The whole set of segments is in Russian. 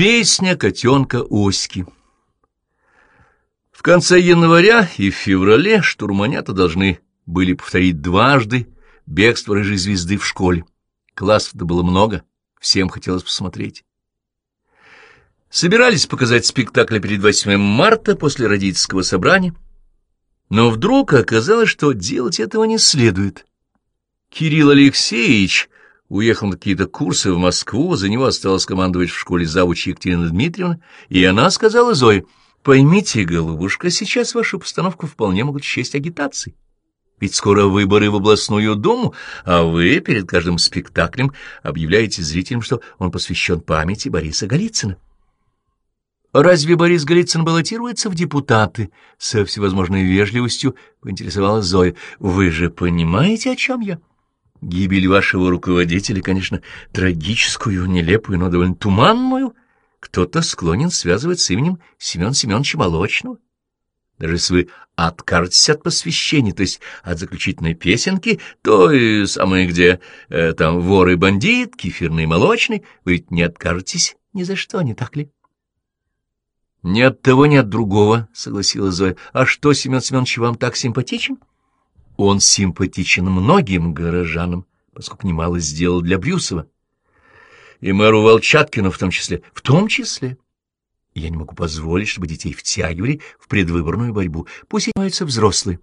Песня котенка Оськи В конце января и в феврале штурманята должны были повторить дважды бегство рыжей звезды в школе. Классов-то было много, всем хотелось посмотреть. Собирались показать спектакль перед 8 марта после родительского собрания, но вдруг оказалось, что делать этого не следует. Кирилл Алексеевич уехал на какие-то курсы в Москву, за него осталось командовать в школе завучи Екатерина Дмитриевна, и она сказала Зое, «Поймите, голубушка, сейчас вашу постановку вполне могут счесть агитацией. Ведь скоро выборы в областную думу, а вы перед каждым спектаклем объявляете зрителям, что он посвящен памяти Бориса Голицына». «Разве Борис Голицын баллотируется в депутаты?» Со всевозможной вежливостью поинтересовалась Зоя. «Вы же понимаете, о чем я?» Гибель вашего руководителя, конечно, трагическую, нелепую, но довольно туманную, кто-то склонен связывать с именем Семен Семеновича Молочного. Даже если вы откажетесь от посвящения, то есть от заключительной песенки, то и самое где э, там вор и бандит, кефирный и молочный, вы ведь не откажетесь ни за что, не так ли? — Ни от того, ни от другого, — согласилась Зоя. — А что, Семен Семенович вам так симпатичен? — он симпатичен многим горожанам, поскольку немало сделал для Брюсова. И мэру Волчаткину в том числе. В том числе. Я не могу позволить, чтобы детей втягивали в предвыборную борьбу. Пусть занимаются взрослые.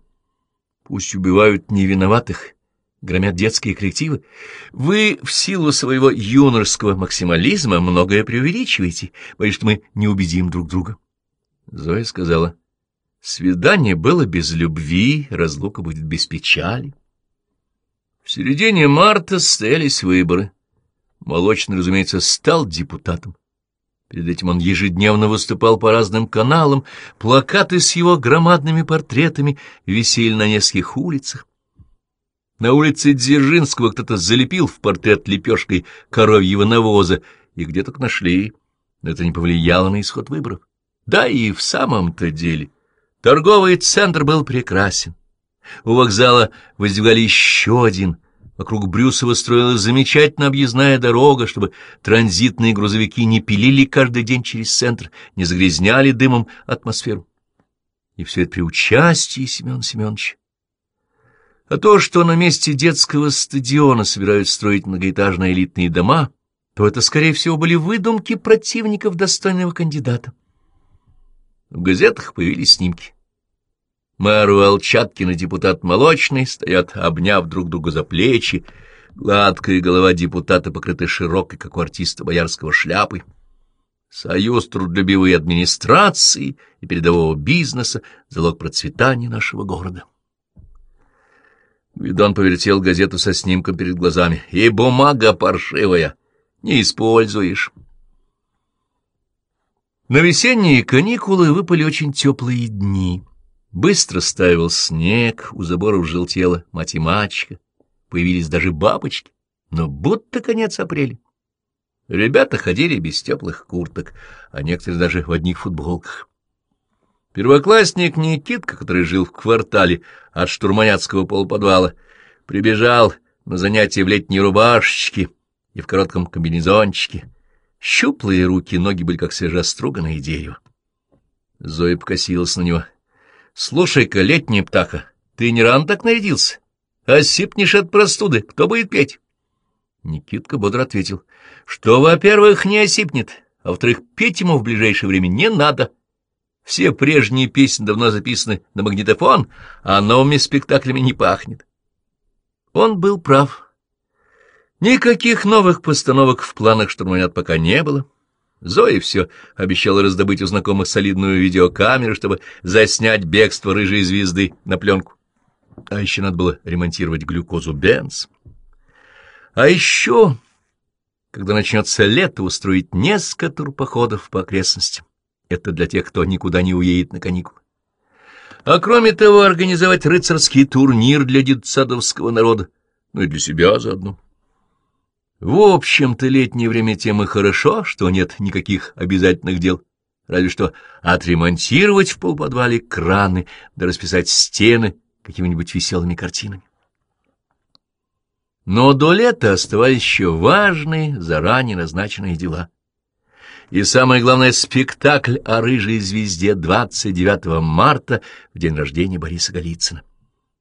Пусть убивают невиноватых, громят детские коллективы. Вы в силу своего юношеского максимализма многое преувеличиваете. Боюсь, что мы не убедим друг друга. Зоя сказала — Свидание было без любви, разлука будет без печали. В середине марта состоялись выборы. Молочный, разумеется, стал депутатом. Перед этим он ежедневно выступал по разным каналам, плакаты с его громадными портретами висели на нескольких улицах. На улице Дзержинского кто-то залепил в портрет лепешкой коровьего навоза, и где только нашли. Это не повлияло на исход выборов. Да и в самом-то деле... Торговый центр был прекрасен. У вокзала воздвигали еще один. Вокруг Брюсова строилась замечательная объездная дорога, чтобы транзитные грузовики не пилили каждый день через центр, не загрязняли дымом атмосферу. И все это при участии Семена Семеновича. А то, что на месте детского стадиона собирают строить многоэтажные элитные дома, то это, скорее всего, были выдумки противников достойного кандидата. В газетах появились снимки. Мэр Волчаткин и депутат Молочный стоят, обняв друг друга за плечи. Гладкая голова депутата покрыта широкой, как у артиста боярского, шляпой. Союз трудолюбивой администрации и передового бизнеса — залог процветания нашего города. Гвидон повертел газету со снимком перед глазами. И бумага паршивая. Не используешь. На весенние каникулы выпали очень теплые дни. Быстро ставил снег, у заборов желтела мать и мачка, появились даже бабочки, но будто конец апреля. Ребята ходили без теплых курток, а некоторые даже в одних футболках. Первоклассник Никитка, который жил в квартале от штурманяцкого полуподвала, прибежал на занятия в летней рубашечке и в коротком комбинезончике, Щуплые руки, ноги были как свежеструганное дерево. Зоя покосилась на него. — Слушай-ка, летняя птаха, ты не рано так нарядился? Осипнешь от простуды, кто будет петь? Никитка бодро ответил, что, во-первых, не осипнет, а во-вторых, петь ему в ближайшее время не надо. Все прежние песни давно записаны на магнитофон, а новыми спектаклями не пахнет. Он был прав. Никаких новых постановок в планах штурманят пока не было. Зоя все обещала раздобыть у знакомых солидную видеокамеру, чтобы заснять бегство рыжей звезды на пленку. А еще надо было ремонтировать глюкозу Бенз. А еще, когда начнется лето, устроить несколько турпоходов по окрестностям. Это для тех, кто никуда не уедет на каникулы. А кроме того, организовать рыцарский турнир для детсадовского народа, ну и для себя заодно. В общем-то, летнее время тем и хорошо, что нет никаких обязательных дел, разве что отремонтировать в полподвале краны да расписать стены какими-нибудь веселыми картинами. Но до лета оставались еще важные, заранее назначенные дела. И самое главное, спектакль о рыжей звезде 29 марта в день рождения Бориса Голицына.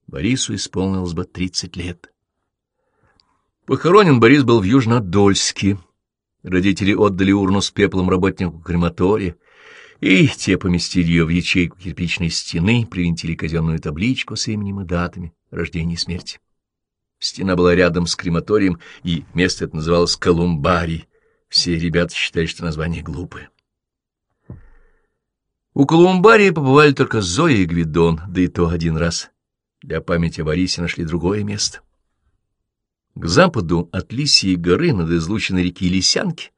Борису исполнилось бы 30 лет. Похоронен Борис был в Южнодольске. Родители отдали урну с пеплом работнику крематория, и те поместили ее в ячейку кирпичной стены, привинтили казенную табличку с именем и датами рождения и смерти. Стена была рядом с крематорием, и место это называлось Колумбарий. Все ребята считали, что название глупое. У Колумбария побывали только Зоя и Гвидон, да и то один раз. Для памяти о Борисе нашли другое место. К западу от Лисии горы над излученной реки Лисянки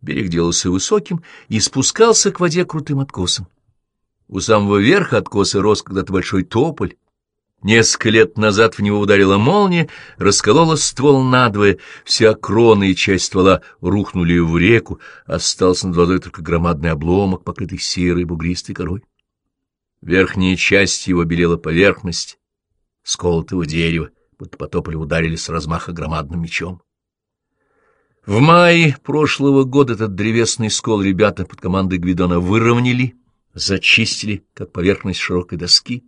берег делался высоким и спускался к воде крутым откосом. У самого верха откоса рос когда-то большой тополь, Несколько лет назад в него ударила молния, расколола ствол надвое, вся крона и часть ствола рухнули в реку, остался над водой только громадный обломок, покрытый серой бугристой корой. Верхняя часть его белела поверхность сколотого дерева, будто по тополю ударили с размаха громадным мечом. В мае прошлого года этот древесный скол ребята под командой Гвидона выровняли, зачистили, как поверхность широкой доски,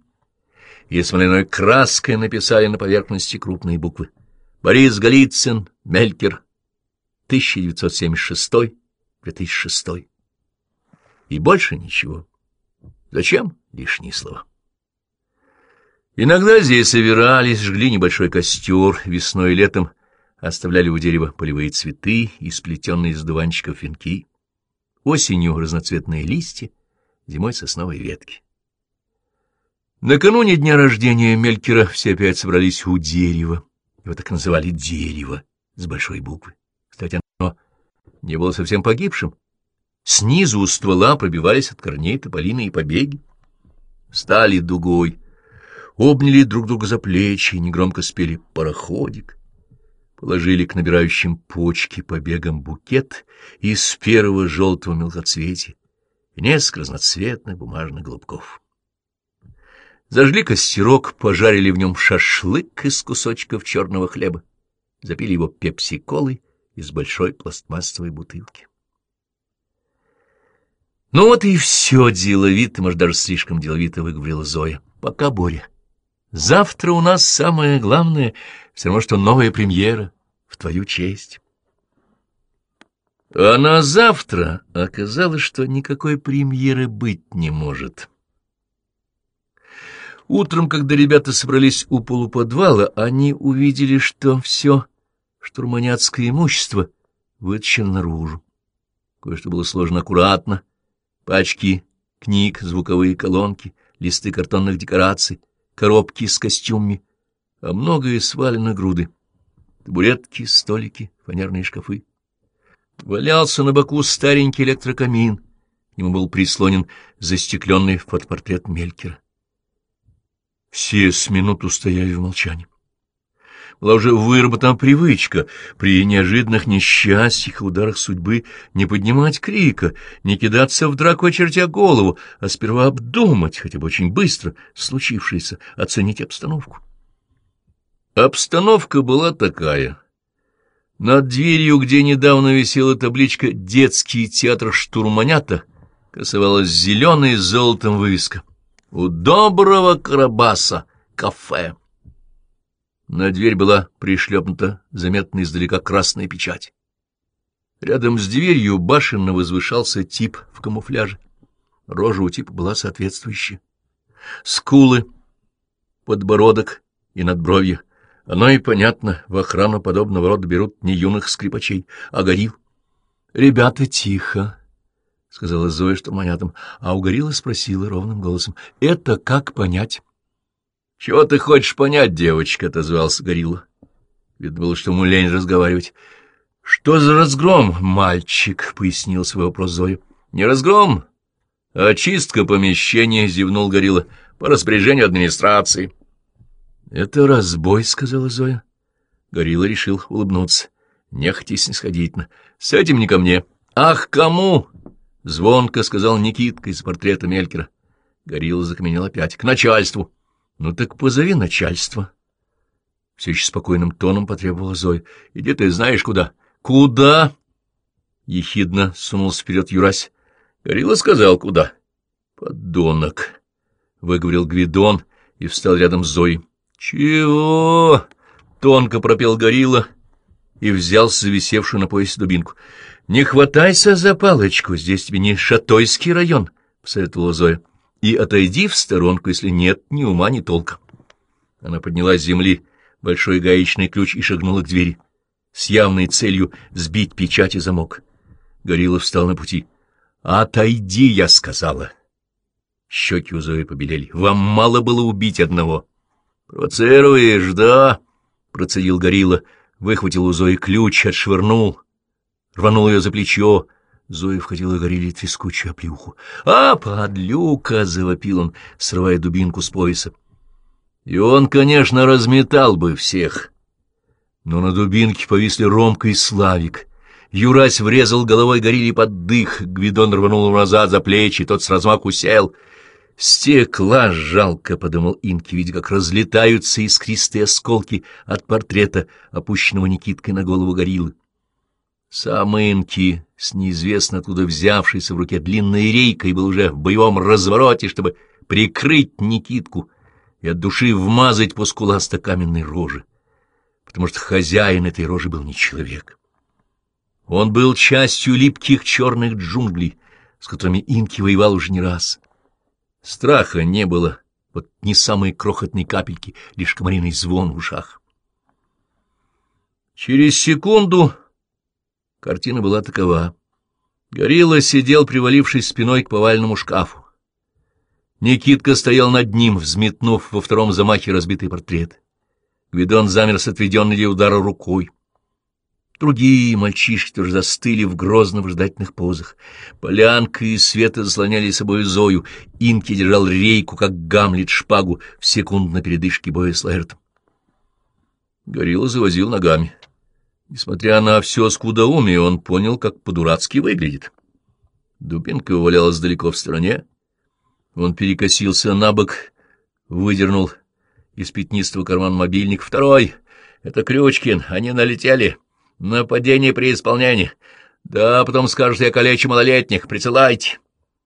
и смоляной краской написали на поверхности крупные буквы. Борис Голицын, Мелькер, 1976-2006. И больше ничего. Зачем лишние слова? Иногда здесь собирались, жгли небольшой костер, весной и летом оставляли у дерева полевые цветы и сплетенные из дуванчиков венки, осенью разноцветные листья, зимой сосновые ветки. Накануне дня рождения Мелькера все опять собрались у дерева. Его так называли «дерево» с большой буквы. Кстати, оно не было совсем погибшим. Снизу у ствола пробивались от корней тополиные побеги. Стали дугой, обняли друг друга за плечи и негромко спели «Пароходик». Положили к набирающим почки побегам букет из первого желтого мелкоцветия и несколько разноцветных бумажных голубков. Зажгли костерок, пожарили в нем шашлык из кусочков черного хлеба, запили его пепси-колой из большой пластмассовой бутылки. Ну вот и все деловито, может, даже слишком деловито выговорила Зоя. Пока, Боря. Завтра у нас самое главное, все равно, что новая премьера в твою честь. А на завтра оказалось, что никакой премьеры быть не может. Утром, когда ребята собрались у полуподвала, они увидели, что все штурманяцкое имущество вытащено наружу. Кое-что было сложено аккуратно. Пачки книг, звуковые колонки, листы картонных декораций, коробки с костюмами, а многое свалено груды. Табуретки, столики, фанерные шкафы. Валялся на боку старенький электрокамин. К нему был прислонен застекленный фотопортрет Мелькера. Все с минуту стояли в молчании. Была уже выработана привычка при неожиданных несчастьях и ударах судьбы не поднимать крика, не кидаться в драку, очертя голову, а сперва обдумать, хотя бы очень быстро, случившееся, оценить обстановку. Обстановка была такая. Над дверью, где недавно висела табличка «Детский театр штурманята», красовалась зеленая с золотом вывеска — у доброго Карабаса кафе. На дверь была пришлепнута заметно издалека красная печать. Рядом с дверью башенно возвышался тип в камуфляже. Рожа у типа была соответствующая. Скулы, подбородок и надбровье. Оно и понятно, в охрану подобного рода берут не юных скрипачей, а горил. «Ребята, тихо!» — сказала Зоя штурманятам, а у Горилла спросила ровным голосом. — Это как понять? — Чего ты хочешь понять, девочка? — отозвался Горилла. Видно было, что ему лень разговаривать. — Что за разгром, мальчик? — пояснил свой вопрос Зоя. — Не разгром, а чистка помещения, — зевнул Горилла, — по распоряжению администрации. — Это разбой, — сказала Зоя. Горилла решил улыбнуться. Нехотя снисходительно. — С этим не ко мне. — Ах, кому? — звонко сказал Никитка из портрета Мелькера. Горилла закаменел опять. — К начальству. — Ну так позови начальство. Все еще спокойным тоном потребовала Зоя. — Иди ты знаешь куда. — Куда? — ехидно сунулся вперед Юрась. Горилла сказал, куда. — Подонок, — выговорил Гвидон и встал рядом с Зоей. — Чего? — тонко пропел Горилла и взял зависевшую на поясе дубинку. — Не хватайся за палочку, здесь тебе не Шатойский район, — посоветовала Зоя. — И отойди в сторонку, если нет ни ума, ни толка. Она подняла с земли большой гаечный ключ и шагнула к двери, с явной целью сбить печать и замок. Горилла встал на пути. — Отойди, я сказала. Щеки у Зои побелели. — Вам мало было убить одного. — Провоцируешь, да? — процедил Горилла, выхватил у Зои ключ, отшвырнул, рванул ее за плечо. Зоя входила Горилле трескучую оплюху. — А, подлюка! — завопил он, срывая дубинку с пояса. И он, конечно, разметал бы всех. Но на дубинке повисли Ромка и Славик. Юрась врезал головой горилле под дых, Гвидон рванул назад за плечи, тот с размаху сел. «Стекла жалко», — подумал Инки, видя, как разлетаются искристые осколки от портрета, опущенного Никиткой на голову гориллы. Сам Инки, с неизвестно откуда взявшейся в руке длинной рейкой, был уже в боевом развороте, чтобы прикрыть Никитку и от души вмазать по скуласто каменной рожи, потому что хозяин этой рожи был не человек. Он был частью липких черных джунглей, с которыми Инки воевал уже не раз. Страха не было, вот не самые крохотные капельки, лишь комариный звон в ушах. Через секунду картина была такова. Горилла сидел, привалившись спиной к повальному шкафу. Никитка стоял над ним, взметнув во втором замахе разбитый портрет. Гвидон замер с отведенной для удара рукой. Другие мальчишки тоже застыли в грозно-выждательных позах. Полянка и Света заслоняли собой Зою. Инки держал рейку, как Гамлет шпагу, в секунду на передышке боя с Лаэртом. Горилла завозил ногами. Несмотря на все скудоумие, он понял, как по-дурацки выглядит. Дубинка валялась далеко в стороне, он перекосился на бок, выдернул из пятнистого кармана мобильник. Второй — это Крючкин, они налетели. Нападение при исполнении. Да, потом скажут, я калечу малолетних, присылайте.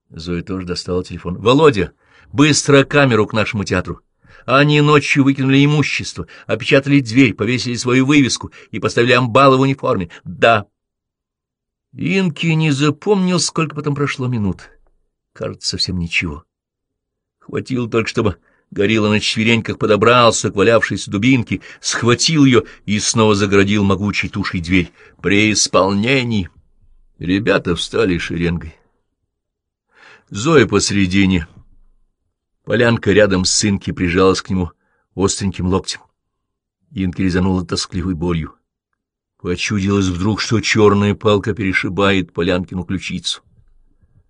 Зоя тоже достала телефон. Володя, быстро камеру к нашему театру. Они ночью выкинули имущество, опечатали дверь, повесили свою вывеску и поставили амбалы в униформе. Да. Инки не запомнил, сколько потом прошло минут. Кажется, совсем ничего. Хватило только, чтобы горилла на четвереньках подобрался к валявшейся дубинке, схватил ее и снова заградил могучей тушей дверь. При исполнении ребята встали шеренгой. Зоя посредине. Полянка рядом с Инки прижалась к нему остреньким локтем. Инки резанула тоскливой болью. Почудилось вдруг, что черная палка перешибает Полянкину ключицу.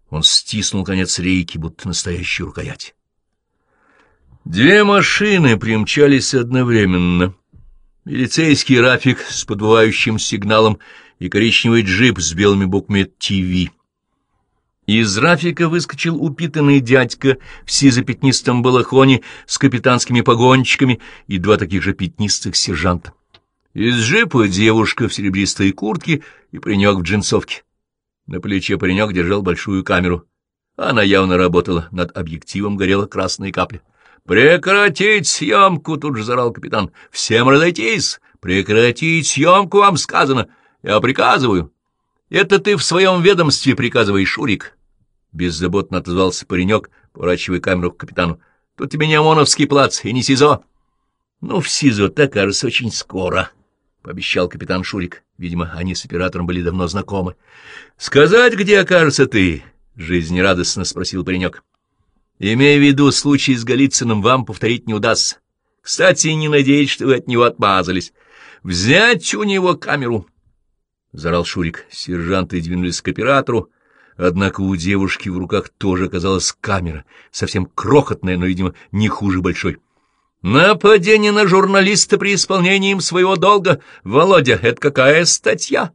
Он стиснул конец рейки, будто настоящую рукоять. Две машины примчались одновременно. Милицейский рафик с подбывающим сигналом и коричневый джип с белыми буквами «ТВ». Из рафика выскочил упитанный дядька в сизопятнистом балахоне с капитанскими погончиками и два таких же пятнистых сержанта. Из джипа девушка в серебристой куртке и паренек в джинсовке. На плече паренек держал большую камеру. Она явно работала, над объективом горела красная капля. «Прекратить съемку!» — тут же зарал капитан. «Всем разойтись! Прекратить съемку, вам сказано! Я приказываю!» «Это ты в своем ведомстве приказываешь, Шурик!» Беззаботно отозвался паренек, поворачивая камеру к капитану. «Тут тебе не ОМОНовский плац и не СИЗО!» «Ну, в СИЗО-то, кажется, очень скоро!» — пообещал капитан Шурик. Видимо, они с оператором были давно знакомы. «Сказать, где окажется ты?» — жизнерадостно спросил паренек. Имея в виду случай с Голицыным, вам повторить не удастся. Кстати, не надеюсь, что вы от него отмазались. Взять у него камеру!» — зарал Шурик. Сержанты двинулись к оператору, однако у девушки в руках тоже оказалась камера, совсем крохотная, но, видимо, не хуже большой. «Нападение на журналиста при исполнении им своего долга! Володя, это какая статья?»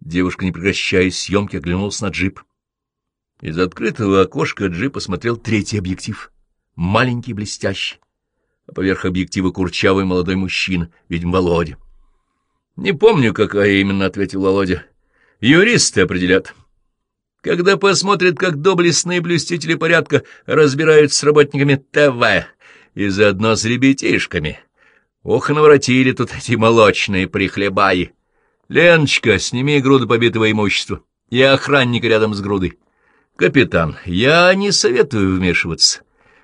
Девушка, не прекращая съемки, оглянулась на джип. Из открытого окошка джипа смотрел третий объектив, маленький, блестящий, а поверх объектива курчавый молодой мужчина, видимо, Володя. — Не помню, какая именно, — ответил Володя. — Юристы определят. Когда посмотрят, как доблестные блюстители порядка разбираются с работниками ТВ и заодно с ребятишками. Ох, наворотили тут эти молочные прихлебаи. Леночка, сними груду побитого имущества и охранника рядом с грудой. Капитан, я не советую вмешиваться.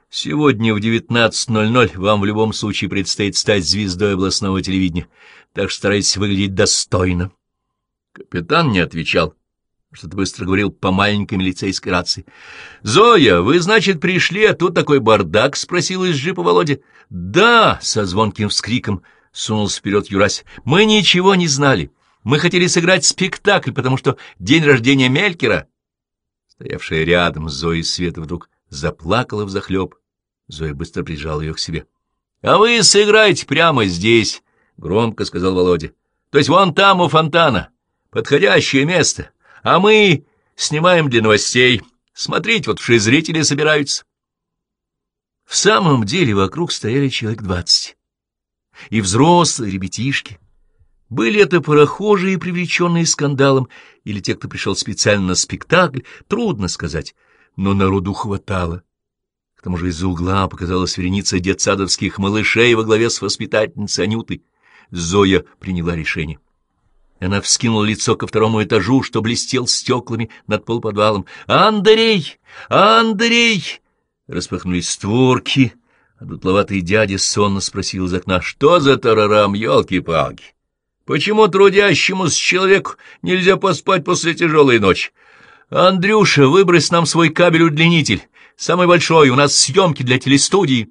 Сегодня в 19.00 вам в любом случае предстоит стать звездой областного телевидения, так что старайтесь выглядеть достойно. Капитан не отвечал, что-то быстро говорил по маленькой милицейской рации. — Зоя, вы, значит, пришли, а тут такой бардак? — спросил из джипа Володя. — Да, — со звонким вскриком сунулся вперед Юрась. — Мы ничего не знали. Мы хотели сыграть спектакль, потому что день рождения Мелькера. Стоявшая рядом Зоей Света вдруг заплакала взахлеб. Зоя быстро прижала ее к себе. — А вы сыграйте прямо здесь, — громко сказал Володя. — То есть вон там у фонтана. Подходящее место. А мы снимаем для новостей. Смотрите, вот все зрители собираются. В самом деле вокруг стояли человек двадцать. И взрослые, ребятишки. Были это прохожие, привлеченные скандалом, или те, кто пришел специально на спектакль, трудно сказать, но народу хватало. К тому же из-за угла показалась вереница детсадовских малышей во главе с воспитательницей Анютой. Зоя приняла решение. Она вскинула лицо ко второму этажу, что блестел стеклами над полподвалом. «Андрей! Андрей!» Распахнулись створки, а дутловатый дядя сонно спросил из окна, «Что за тарарам, елки-палки? Почему трудящемуся человеку нельзя поспать после тяжелой ночи? Андрюша, выбрось нам свой кабель-удлинитель, самый большой, у нас съемки для телестудии».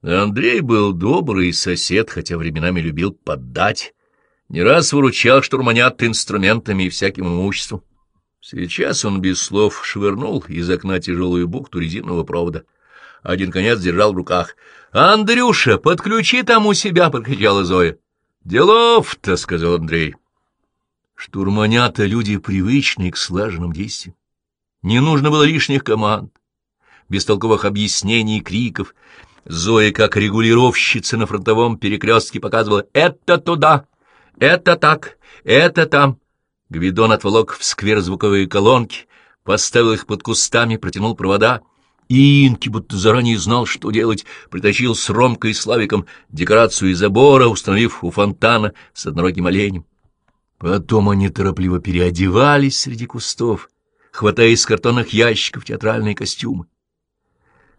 Андрей был добрый сосед, хотя временами любил поддать. Не раз выручал штурманят инструментами и всяким имуществом. Сейчас он без слов швырнул из окна тяжелую бухту резинового провода. Один конец держал в руках. «Андрюша, подключи там у себя!» — прокричала Зоя. «Делов-то!» — сказал Андрей. Штурманята — люди привычные к слаженным действиям. Не нужно было лишних команд, бестолковых объяснений и криков. Зоя, как регулировщица на фронтовом перекрестке, показывала «это туда!» Это так, это там. Гвидон отволок в сквер звуковые колонки, поставил их под кустами, протянул провода. И Инки, будто заранее знал, что делать, притащил с Ромкой и Славиком декорацию из забора, установив у фонтана с однорогим оленем. Потом они торопливо переодевались среди кустов, хватая из картонных ящиков театральные костюмы.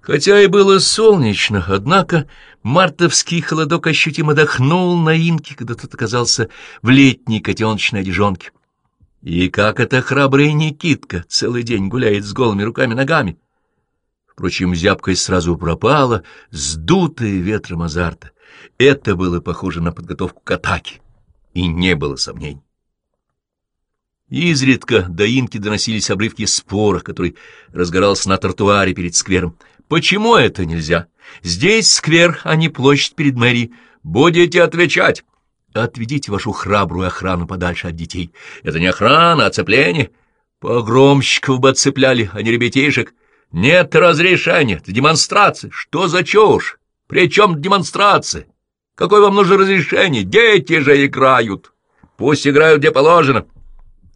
Хотя и было солнечно, однако мартовский холодок ощутимо дохнул на инке, когда тот оказался в летней котеночной одежонке. И как эта храбрая Никитка целый день гуляет с голыми руками-ногами. Впрочем, зябкость сразу пропала, сдутая ветром азарта. Это было похоже на подготовку к атаке, и не было сомнений. Изредка до инки доносились обрывки спора, который разгорался на тротуаре перед сквером. Почему это нельзя? Здесь сквер, а не площадь перед мэрией. Будете отвечать. Отведите вашу храбрую охрану подальше от детей. Это не охрана, а оцепление. Погромщиков бы отцепляли, а не ребятишек. Нет разрешения, это демонстрация. Что за чушь? При чем демонстрация? Какое вам нужно разрешение? Дети же играют. Пусть играют где положено.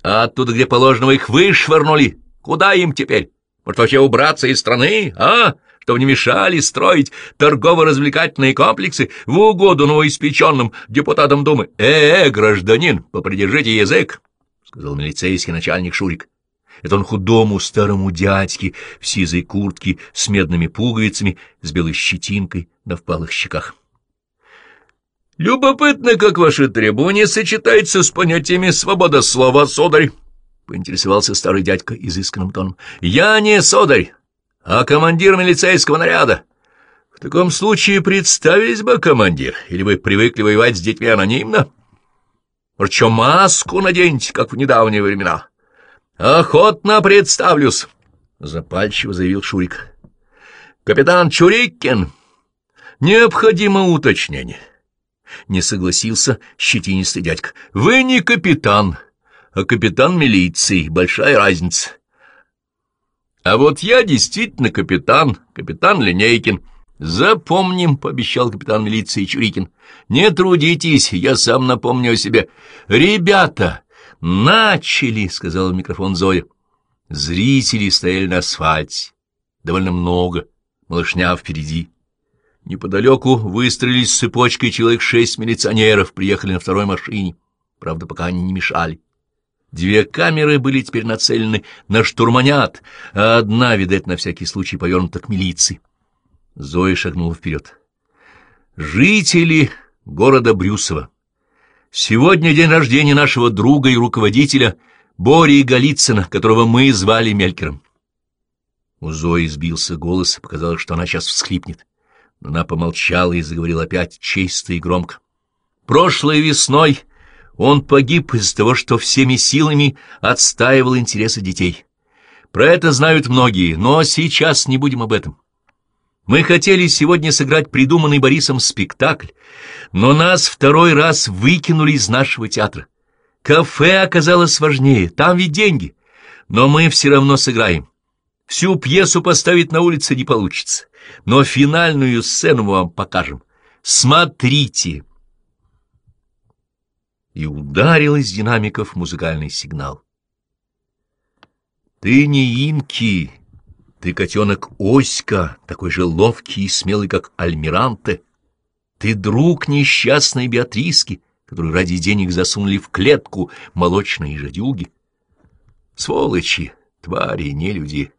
А оттуда, где положено, их вышвырнули. Куда им теперь? Может, вообще убраться из страны, а? Чтобы не мешали строить торгово-развлекательные комплексы в угоду новоиспеченным депутатам Думы. Э-э, гражданин, попридержите язык, — сказал милицейский начальник Шурик. Это он худому старому дядьке в сизой куртке с медными пуговицами, с белой щетинкой на впалых щеках. «Любопытно, как ваши требования сочетаются с понятиями свобода слова, сударь!» — поинтересовался старый дядька изысканным тоном. — Я не сударь, а командир милицейского наряда. В таком случае представились бы, командир, или вы привыкли воевать с детьми анонимно? Что маску наденьте, как в недавние времена? — Охотно представлюсь, — запальчиво заявил Шурик. — Капитан Чурикин, необходимо уточнение. Не согласился щетинистый дядька. — Вы не капитан. — а капитан милиции. Большая разница. А вот я действительно капитан, капитан Линейкин. Запомним, — пообещал капитан милиции Чурикин. Не трудитесь, я сам напомню о себе. Ребята, «Начали!» — сказала в микрофон Зоя. Зрители стояли на асфальте. Довольно много. Малышня впереди. Неподалеку выстроились цепочкой человек шесть милиционеров, приехали на второй машине. Правда, пока они не мешали. Две камеры были теперь нацелены на штурманят, а одна, видать, на всякий случай повернута к милиции. Зоя шагнула вперед. «Жители города Брюсова, сегодня день рождения нашего друга и руководителя Бори Голицына, которого мы звали Мелькером». У Зои сбился голос, показалось, что она сейчас всхлипнет. Но она помолчала и заговорила опять чисто и громко. «Прошлой весной...» Он погиб из-за того, что всеми силами отстаивал интересы детей. Про это знают многие, но сейчас не будем об этом. Мы хотели сегодня сыграть придуманный Борисом спектакль, но нас второй раз выкинули из нашего театра. Кафе оказалось важнее, там ведь деньги, но мы все равно сыграем. Всю пьесу поставить на улице не получится, но финальную сцену мы вам покажем. Смотрите!» И ударил из динамиков музыкальный сигнал. «Ты не инки, ты котенок Оська, такой же ловкий и смелый, как Альмиранте. Ты друг несчастной Беатриски, которую ради денег засунули в клетку молочные жадюги. Сволочи, твари, нелюди,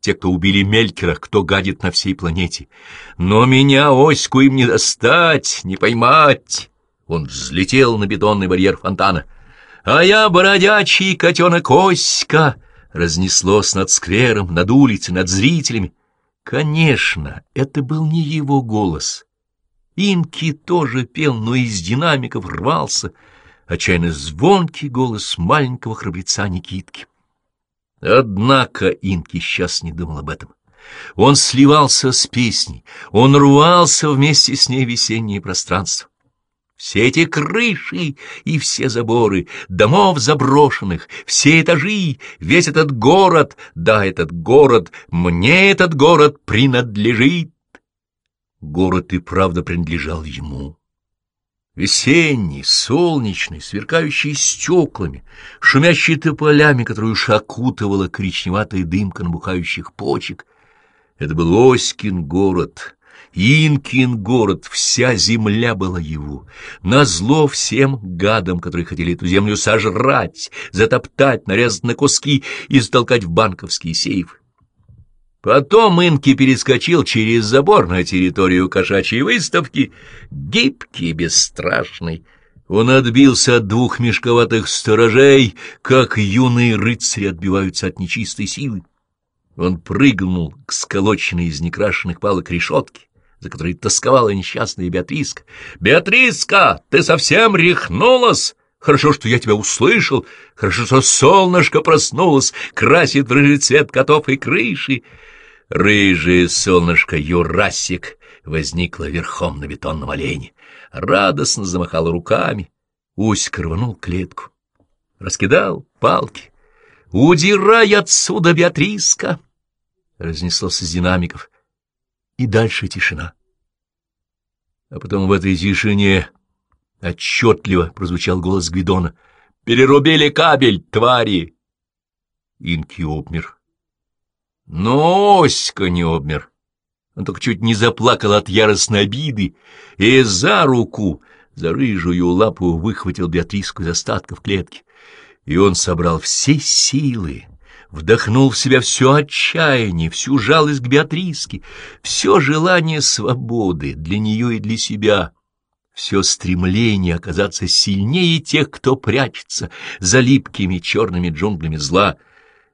те, кто убили Мелькера, кто гадит на всей планете. Но меня, Оську, им не достать, не поймать». Он взлетел на бетонный барьер фонтана. «А я бородячий котенок Оська!» Разнеслось над сквером, над улицей, над зрителями. Конечно, это был не его голос. Инки тоже пел, но из динамиков рвался отчаянно звонкий голос маленького храбреца Никитки. Однако Инки сейчас не думал об этом. Он сливался с песней, он рвался вместе с ней весеннее пространство. Все эти крыши и все заборы, домов заброшенных, все этажи, весь этот город, да, этот город, мне этот город принадлежит. Город и правда принадлежал ему. Весенний, солнечный, сверкающий стеклами, шумящий тополями, которую уж окутывала коричневатая дымка набухающих почек. Это был Оськин город — Инкин город, вся земля была его. Назло всем гадам, которые хотели эту землю сожрать, затоптать, нарезать на куски и затолкать в банковские сейфы. Потом Инки перескочил через забор на территорию кошачьей выставки, гибкий, бесстрашный. Он отбился от двух мешковатых сторожей, как юные рыцари отбиваются от нечистой силы. Он прыгнул к сколоченной из некрашенных палок решетке, за которой тосковала несчастная Беатриска. «Беатриска, ты совсем рехнулась!» Хорошо, что я тебя услышал, хорошо, что солнышко проснулось, красит рыжий цвет котов и крыши. Рыжее солнышко Юрасик возникло верхом на бетонном олене, радостно замахало руками. Уська рванул клетку, раскидал палки. «Удирай отсюда, Беатриска!» Разнеслось из динамиков и дальше тишина. А потом в этой тишине отчетливо прозвучал голос Гвидона. «Перерубили кабель, твари!» Инки обмер. Но Оська не обмер. Он только чуть не заплакал от яростной обиды и за руку, за рыжую лапу выхватил Беатриску из остатков клетки. И он собрал все силы вдохнул в себя все отчаяние, всю жалость к Беатриске, все желание свободы для нее и для себя, все стремление оказаться сильнее тех, кто прячется за липкими черными джунглями зла.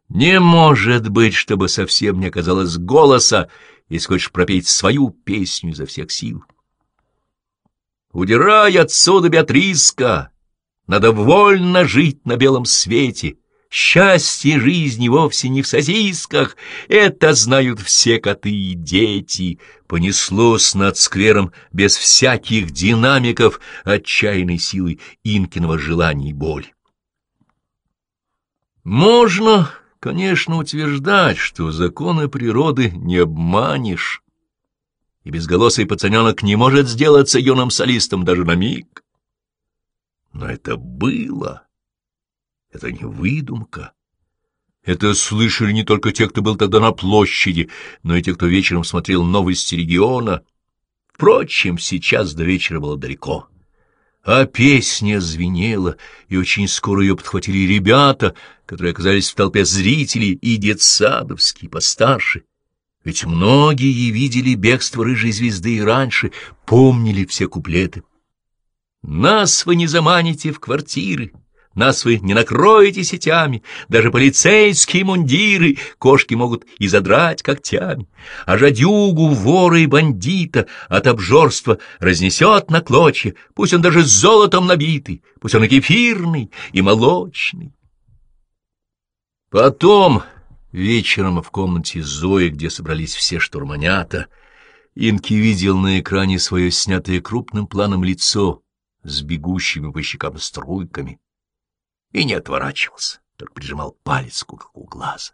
Не может быть, чтобы совсем не оказалось голоса, если хочешь пропеть свою песню изо всех сил. «Удирай отсюда, Беатриска! Надо вольно жить на белом свете!» Счастье жизни вовсе не в сосисках, это знают все коты и дети. Понеслось над сквером без всяких динамиков отчаянной силы Инкиного желания и боли. Можно, конечно, утверждать, что законы природы не обманешь, и безголосый пацаненок не может сделаться юным солистом даже на миг. Но это было Это не выдумка. Это слышали не только те, кто был тогда на площади, но и те, кто вечером смотрел новости региона. Впрочем, сейчас до вечера было далеко. А песня звенела, и очень скоро ее подхватили ребята, которые оказались в толпе зрителей, и детсадовские, постарше. Ведь многие видели бегство рыжей звезды и раньше, помнили все куплеты. «Нас вы не заманите в квартиры, нас вы не накроете сетями, даже полицейские мундиры кошки могут и задрать когтями, а жадюгу, вора и бандита от обжорства разнесет на клочья, пусть он даже золотом набитый, пусть он и кефирный, и молочный. Потом, вечером в комнате Зои, где собрались все штурманята, Инки видел на экране свое снятое крупным планом лицо с бегущими по щекам струйками, и не отворачивался, только прижимал палец к уголку глаза.